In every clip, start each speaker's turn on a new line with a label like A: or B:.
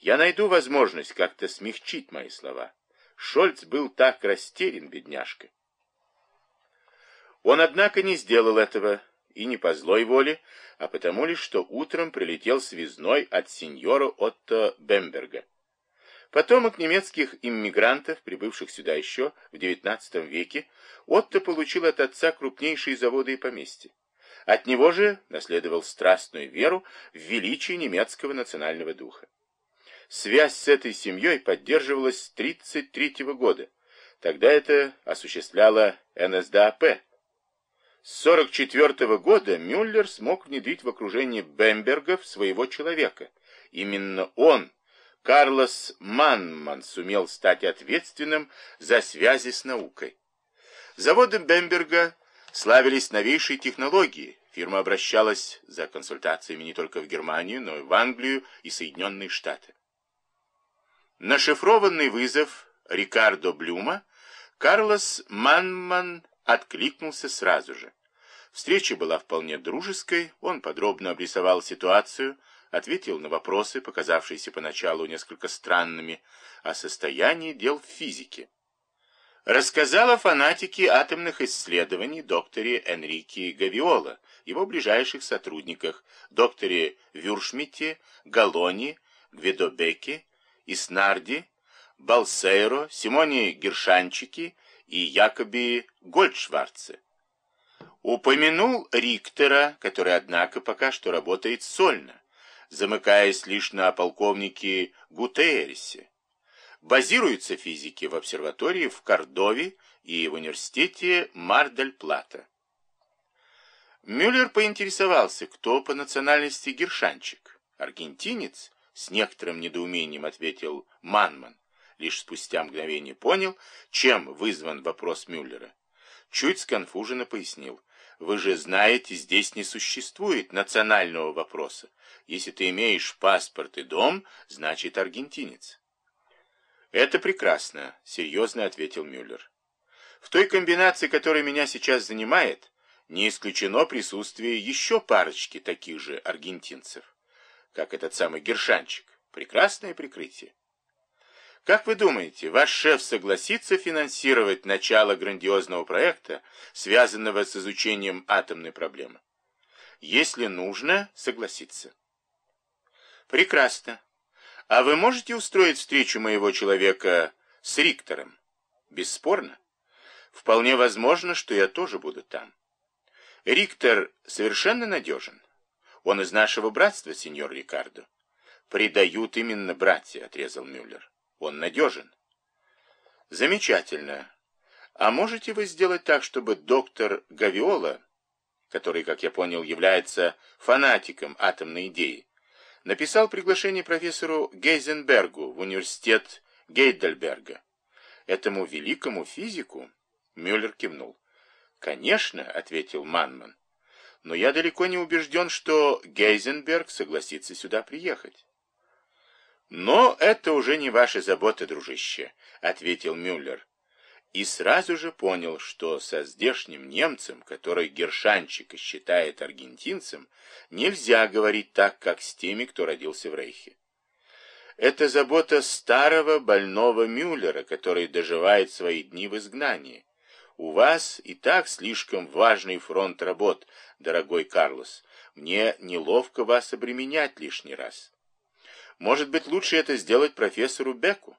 A: Я найду возможность как-то смягчить мои слова. Шольц был так растерян, бедняжка. Он, однако, не сделал этого, и не по злой воле, а потому лишь, что утром прилетел связной от сеньора Отто Бемберга. Потомок немецких иммигрантов, прибывших сюда еще в XIX веке, Отто получил от отца крупнейшие заводы и поместья. От него же наследовал страстную веру в величие немецкого национального духа. Связь с этой семьей поддерживалась с 1933 года. Тогда это осуществляла НСДАП. С 1944 года Мюллер смог внедрить в окружение Бембергов своего человека. Именно он, Карлос Манман, сумел стать ответственным за связи с наукой. Заводы Бемберга славились новейшей технологией. Фирма обращалась за консультациями не только в Германию, но и в Англию и Соединенные Штаты. На шифрованный вызов Рикардо Блюма Карлос Манман откликнулся сразу же. Встреча была вполне дружеской, он подробно обрисовал ситуацию, ответил на вопросы, показавшиеся поначалу несколько странными, о состоянии дел в физике. Рассказал о фанатике атомных исследований докторе Энрике Гавиола, его ближайших сотрудниках, докторе Вюршмите, Галони, Гведобеке, Иснарди, Балсейро, Симоне Гершанчики и Якоби Гольдшварце. Упомянул Риктера, который, однако, пока что работает сольно, замыкаясь лишь на полковнике Гутерресе. Базируются физики в обсерватории в Кордове и в университете Мар-дель-Плата. Мюллер поинтересовался, кто по национальности Гершанчик. Аргентинец? С некоторым недоумением ответил Манман. Лишь спустя мгновение понял, чем вызван вопрос Мюллера. Чуть сконфуженно пояснил. Вы же знаете, здесь не существует национального вопроса. Если ты имеешь паспорт и дом, значит аргентинец. Это прекрасно, серьезно ответил Мюллер. В той комбинации, которая меня сейчас занимает, не исключено присутствие еще парочки таких же аргентинцев, как этот самый Гершанчик. Прекрасное прикрытие. Как вы думаете, ваш шеф согласится финансировать начало грандиозного проекта, связанного с изучением атомной проблемы? Если нужно, согласится. Прекрасно. А вы можете устроить встречу моего человека с Риктором? Бесспорно. Вполне возможно, что я тоже буду там. Риктор совершенно надежен. Он из нашего братства, сеньор Рикардо. Предают именно братья, отрезал Мюллер. Он надежен. Замечательно. А можете вы сделать так, чтобы доктор Гавиола, который, как я понял, является фанатиком атомной идеи, написал приглашение профессору Гейзенбергу в университет Гейдельберга. Этому великому физику Мюллер кивнул. «Конечно», — ответил Манман, — «но я далеко не убежден, что Гейзенберг согласится сюда приехать». «Но это уже не ваша забота, дружище», — ответил Мюллер. И сразу же понял, что со здешним немцем, который Гершанчика считает аргентинцем, нельзя говорить так, как с теми, кто родился в Рейхе. Это забота старого больного Мюллера, который доживает свои дни в изгнании. У вас и так слишком важный фронт работ, дорогой Карлос. Мне неловко вас обременять лишний раз. Может быть, лучше это сделать профессору Беку?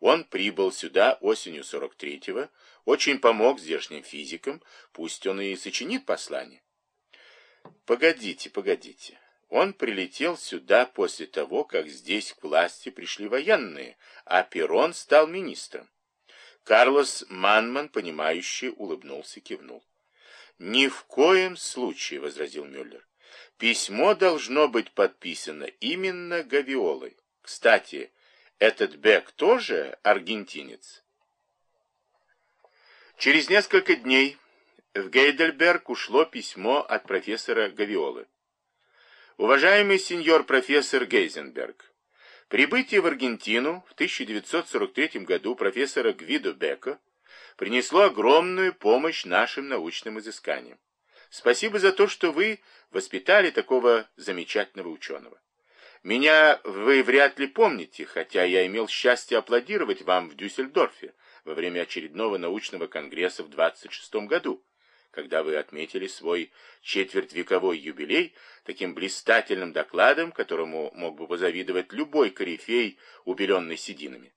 A: Он прибыл сюда осенью 43-го, очень помог здешним физикам, пусть он и сочинит послание. Погодите, погодите. Он прилетел сюда после того, как здесь к власти пришли военные, а Перрон стал министром. Карлос Манман, понимающий, улыбнулся, кивнул. «Ни в коем случае», — возразил Мюллер. Письмо должно быть подписано именно Гавиолой. Кстати, этот Бек тоже аргентинец. Через несколько дней в Гейдельберг ушло письмо от профессора Гавиолы. Уважаемый сеньор профессор Гейзенберг, прибытие в Аргентину в 1943 году профессора Гвидо Бека принесло огромную помощь нашим научным изысканиям. Спасибо за то, что вы воспитали такого замечательного ученого. Меня вы вряд ли помните, хотя я имел счастье аплодировать вам в Дюссельдорфе во время очередного научного конгресса в 26 году, когда вы отметили свой четвертьвековой юбилей таким блистательным докладом, которому мог бы позавидовать любой корифей, убеленный сединами.